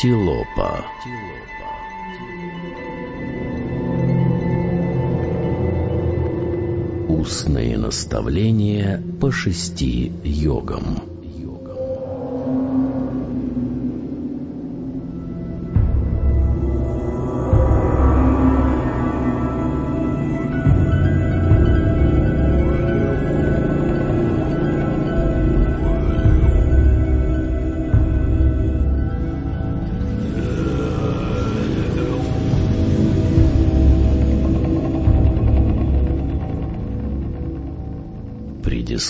Тилопа. Устные наставления по шести йогам.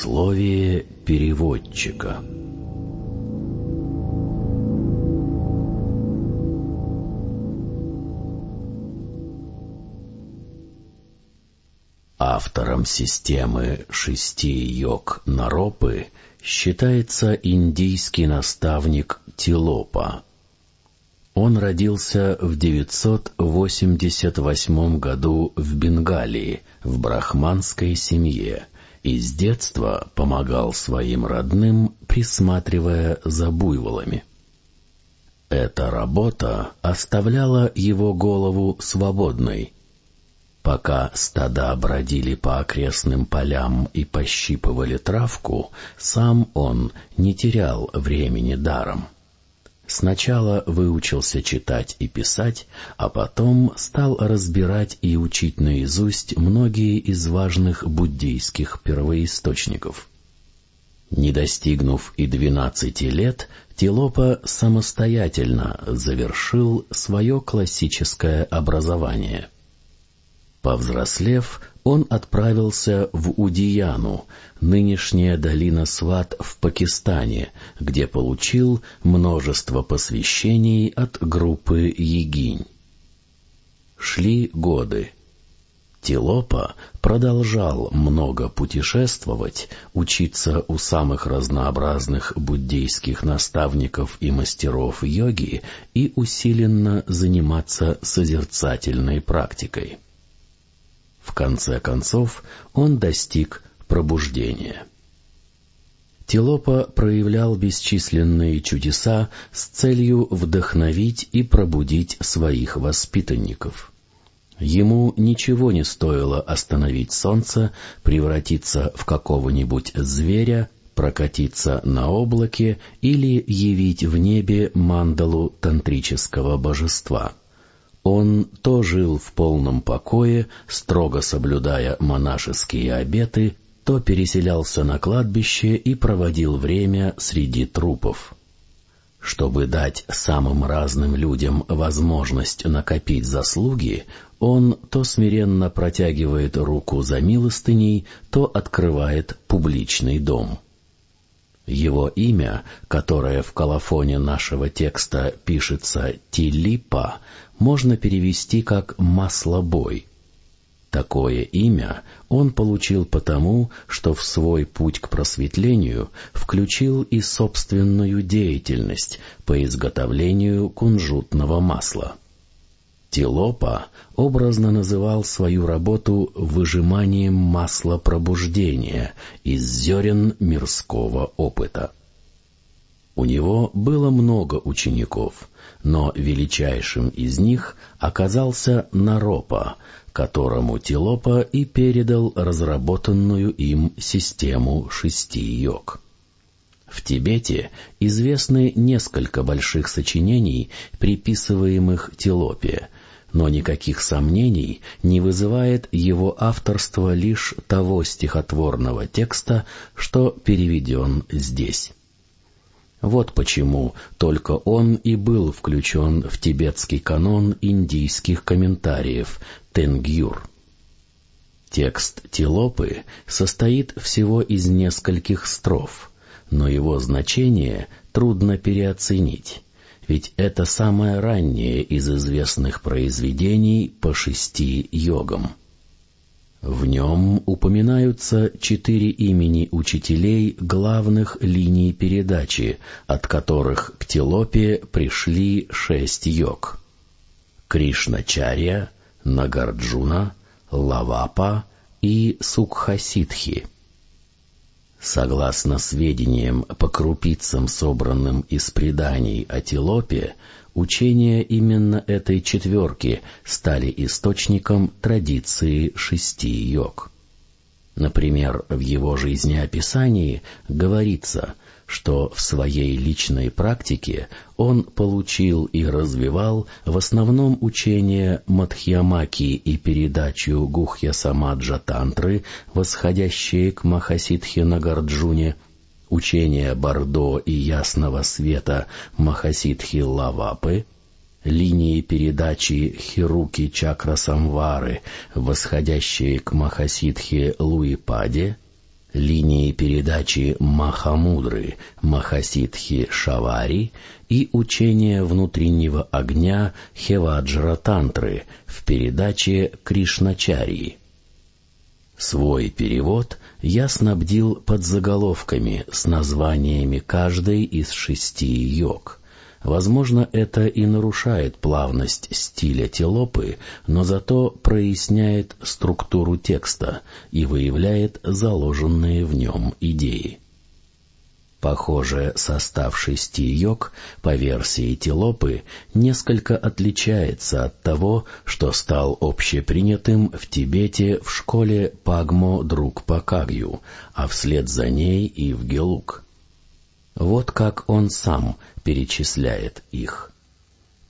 Предисловие переводчика Автором системы шести йог Наропы считается индийский наставник Тилопа. Он родился в 988 году в Бенгалии в брахманской семье и с детства помогал своим родным, присматривая за буйволами. Эта работа оставляла его голову свободной. Пока стада бродили по окрестным полям и пощипывали травку, сам он не терял времени даром. Сначала выучился читать и писать, а потом стал разбирать и учить наизусть многие из важных буддийских первоисточников. Не достигнув и двенадцати лет, Тилопа самостоятельно завершил свое классическое образование. Повзрослев, он отправился в Удияну, нынешняя долина Сват в Пакистане, где получил множество посвящений от группы Егинь. Шли годы. Тилопа продолжал много путешествовать, учиться у самых разнообразных буддийских наставников и мастеров йоги и усиленно заниматься созерцательной практикой. В конце концов он достиг пробуждения. Тилопа проявлял бесчисленные чудеса с целью вдохновить и пробудить своих воспитанников. Ему ничего не стоило остановить солнце, превратиться в какого-нибудь зверя, прокатиться на облаке или явить в небе мандалу тантрического божества — он то жил в полном покое, строго соблюдая монашеские обеты, то переселялся на кладбище и проводил время среди трупов. Чтобы дать самым разным людям возможность накопить заслуги, он то смиренно протягивает руку за милостыней, то открывает публичный дом. Его имя, которое в колофоне нашего текста пишется «Тилипа», можно перевести как «маслобой». Такое имя он получил потому, что в свой путь к просветлению включил и собственную деятельность по изготовлению кунжутного масла. Тилопа образно называл свою работу выжиманием масла пробуждения из зерен мирского опыта. У него было много учеников, но величайшим из них оказался Наропа, которому Тилопа и передал разработанную им систему шести йог. В Тибете известны несколько больших сочинений, приписываемых Тилопе, но никаких сомнений не вызывает его авторство лишь того стихотворного текста, что переведен здесь. Вот почему только он и был включен в тибетский канон индийских комментариев Тенгюр. Текст Тилопы состоит всего из нескольких строф, но его значение трудно переоценить, ведь это самое раннее из известных произведений по шести йогам. В нем упоминаются четыре имени учителей главных линий передачи, от которых к Телопе пришли шесть йог. Кришначарья, Нагарджуна, Лавапа и Сукхасидхи. Согласно сведениям по крупицам, собранным из преданий о Тилопе, учения именно этой четверки стали источником традиции шести йог. Например, в его жизнеописании говорится, что в своей личной практике он получил и развивал в основном учение Мадхьямаки и передачу Гухья Самаджа Тантры, восходящие к Махасидхе Нагарджуне, учение Бордо и Ясного Света Махасидхи Лавапы, линии передачи Хируки Чакра Самвары, восходящие к Махасидхе Луипаде, линии передачи Махамудры, Махасидхи Шавари и учение внутреннего огня Хеваджра Тантры в передаче Кришначарии. Свой перевод я снабдил подзаголовками с названиями каждой из шести йог — Возможно, это и нарушает плавность стиля Телопы, но зато проясняет структуру текста и выявляет заложенные в нем идеи. Похоже, состав йог по версии Телопы несколько отличается от того, что стал общепринятым в Тибете в школе Пагмо Друг Пакагью, а вслед за ней и в Гелук. Вот как он сам перечисляет их.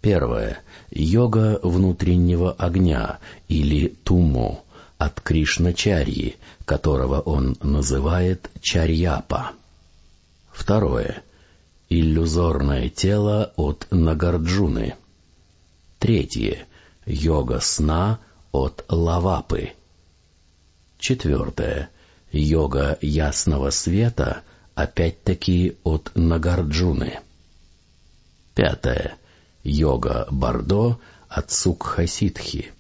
Первое. Йога внутреннего огня или тумо от Кришначарьи, которого он называет Чарьяпа. Второе. Иллюзорное тело от Нагарджуны. Третье. Йога сна от Лавапы. Четвертое. Йога ясного света опять-таки от Нагарджуны. Пятое. Йога Бардо от Сукхасидхи.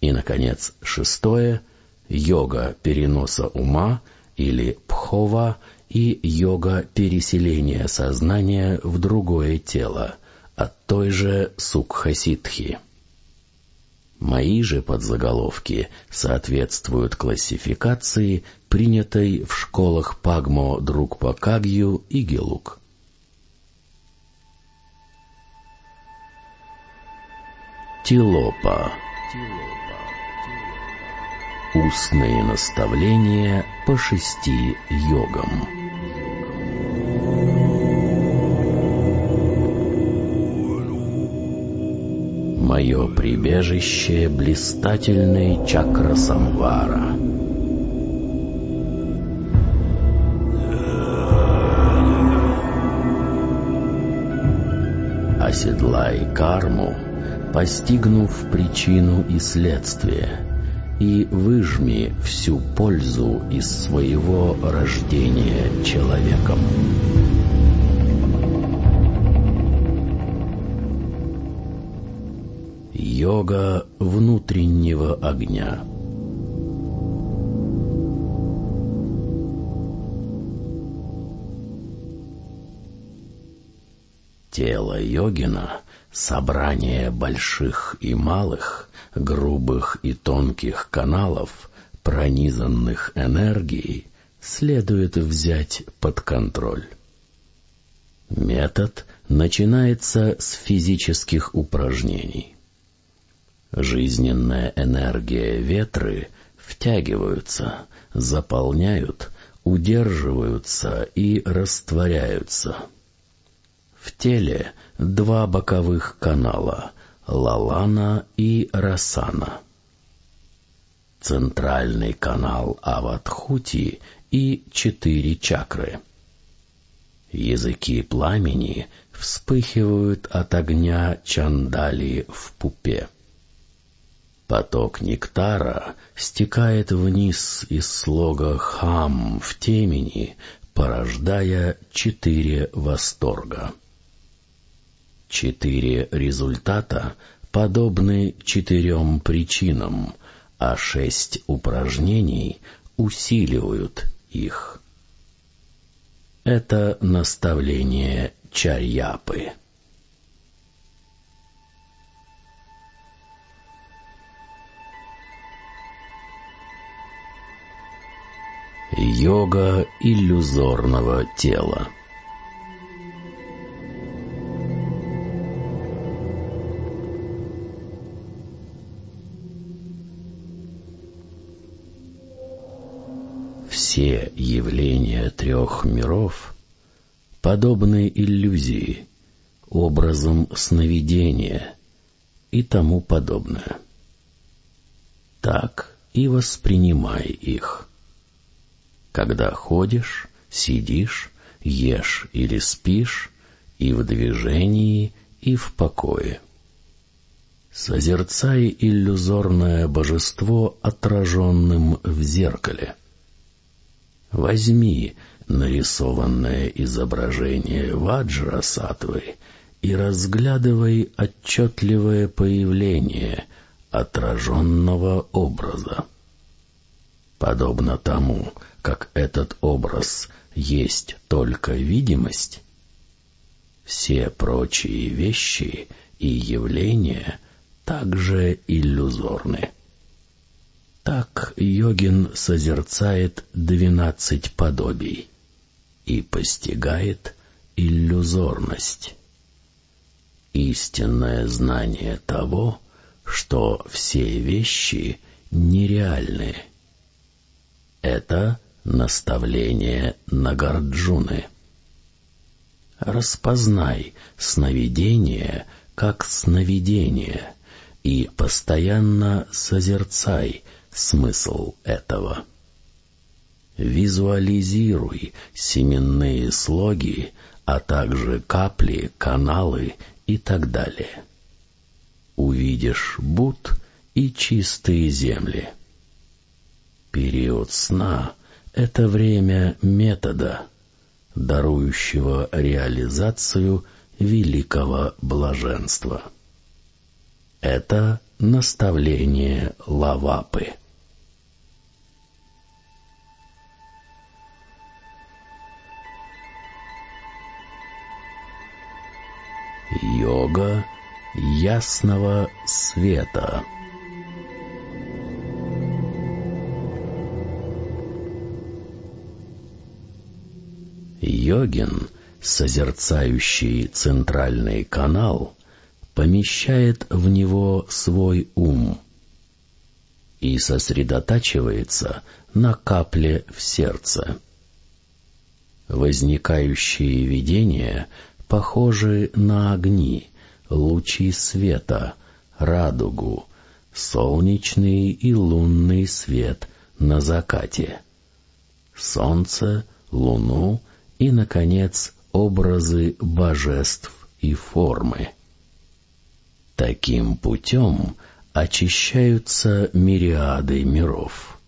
И, наконец, шестое. Йога переноса ума или Пхова и йога переселения сознания в другое тело от той же Сукхасидхи. Мои же подзаголовки соответствуют классификации, принятой в школах Пагмо Друкпа-Кагью и Гелук. Тилопа Устные наставления по шести йогам. Мое прибежище — блистательный чакра самвара. Оседлай карму, постигнув причину и следствие, и выжми всю пользу из своего рождения человеком. Йога внутреннего огня. Тело йогина — собрание больших и малых, грубых и тонких каналов, пронизанных энергией, следует взять под контроль. Метод начинается с физических упражнений. Жизненная энергия ветры втягиваются, заполняют, удерживаются и растворяются. В теле два боковых канала — Лалана и Расана. Центральный канал Аватхути и четыре чакры. Языки пламени вспыхивают от огня чандали в пупе. Поток нектара стекает вниз из слога «хам» в темени, порождая четыре восторга. Четыре результата подобны четырем причинам, а шесть упражнений усиливают их. Это наставление Чарьяпы. Йога иллюзорного тела. Явления трех миров подобны иллюзии, образом сновидения и тому подобное. Так и воспринимай их. Когда ходишь, сидишь, ешь или спишь, и в движении, и в покое. Созерцай иллюзорное божество отраженным в зеркале. Возьми нарисованное изображение Ваджра Сатвы и разглядывай отчетливое появление отраженного образа. Подобно тому, как этот образ есть только видимость, все прочие вещи и явления также иллюзорны. Так йогин созерцает двенадцать подобий и постигает иллюзорность. Истинное знание того, что все вещи нереальны. Это Наставление Нагарджуны. Распознай сновидение как сновидение и постоянно созерцай смысл этого. Визуализируй семенные слоги, а также капли, каналы и так далее. Увидишь Буд и чистые земли. Период сна — это время метода, дарующего реализацию великого блаженства. Это наставление Лавапы. Йога ясного света. Йогин, созерцающий центральный канал, помещает в него свой ум и сосредотачивается на капле в сердце. Возникающие видения похожи на огни, лучи света, радугу, солнечный и лунный свет на закате, солнце, луну — и, наконец, образы божеств и формы. Таким путем очищаются мириады миров.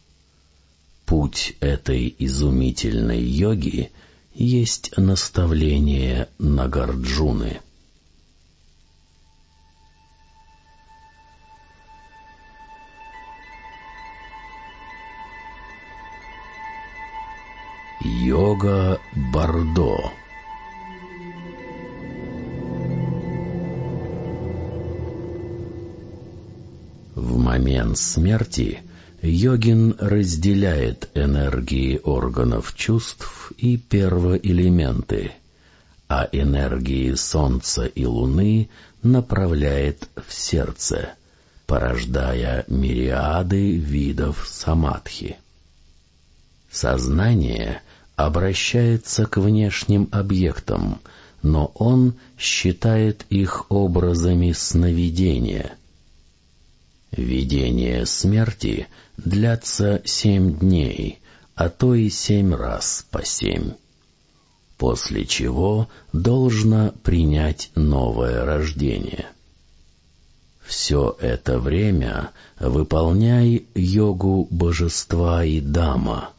Путь этой изумительной йоги есть наставление Нагарджуны. Йога Бордо В момент смерти йогин разделяет энергии органов чувств и первоэлементы, а энергии Солнца и Луны направляет в сердце, порождая мириады видов самадхи. Сознание обращается к внешним объектам, но он считает их образами сновидения. Видение смерти длятся семь дней, а то и семь раз по семь, после чего должно принять новое рождение. Все это время выполняй йогу божества и дама —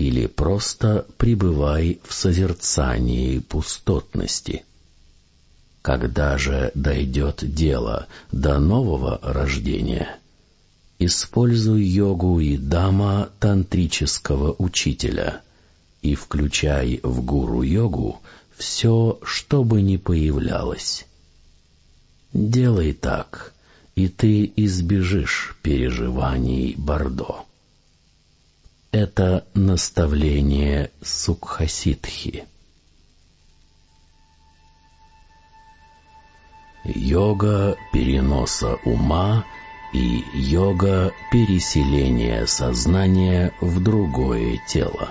или просто пребывай в созерцании пустотности. Когда же дойдет дело до нового рождения, используй йогу и дама тантрического учителя и включай в гуру-йогу все, что бы ни появлялось. Делай так, и ты избежишь переживаний Бордо. — это наставление Сукхасидхи. Йога переноса ума и йога переселения сознания в другое тело.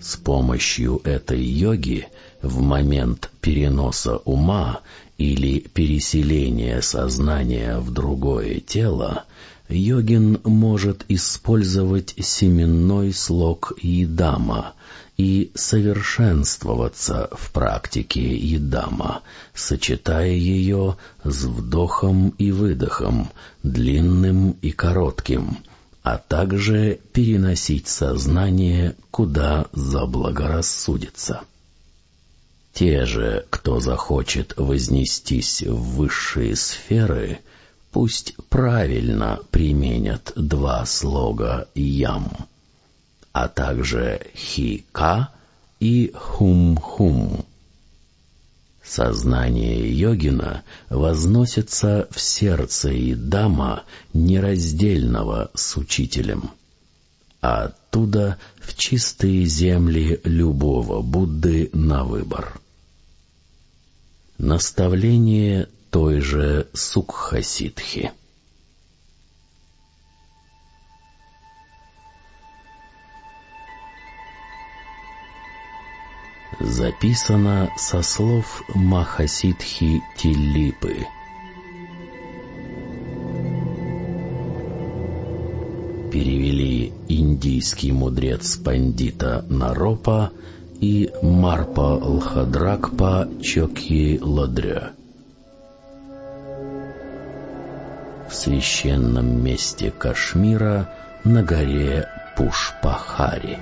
С помощью этой йоги в момент переноса ума или переселения сознания в другое тело йогин может использовать семенной слог едама и совершенствоваться в практике едама, сочетая ее с вдохом и выдохом, длинным и коротким, а также переносить сознание куда заблагорассудится. Те же, кто захочет вознестись в высшие сферы, пусть правильно применят два слога «ям», а также «хика» и «хум-хум». Сознание йогина возносится в сердце и дама нераздельного с учителем, а оттуда в чистые земли любого Будды на выбор. Наставление той же Сукхасидхи. Записано со слов Махасидхи Тилипы. Перевели индийский мудрец Пандита Наропа и Марпа Лхадракпа Чокьи Ладря. В священном месте Кашмира на горе Пушпахари.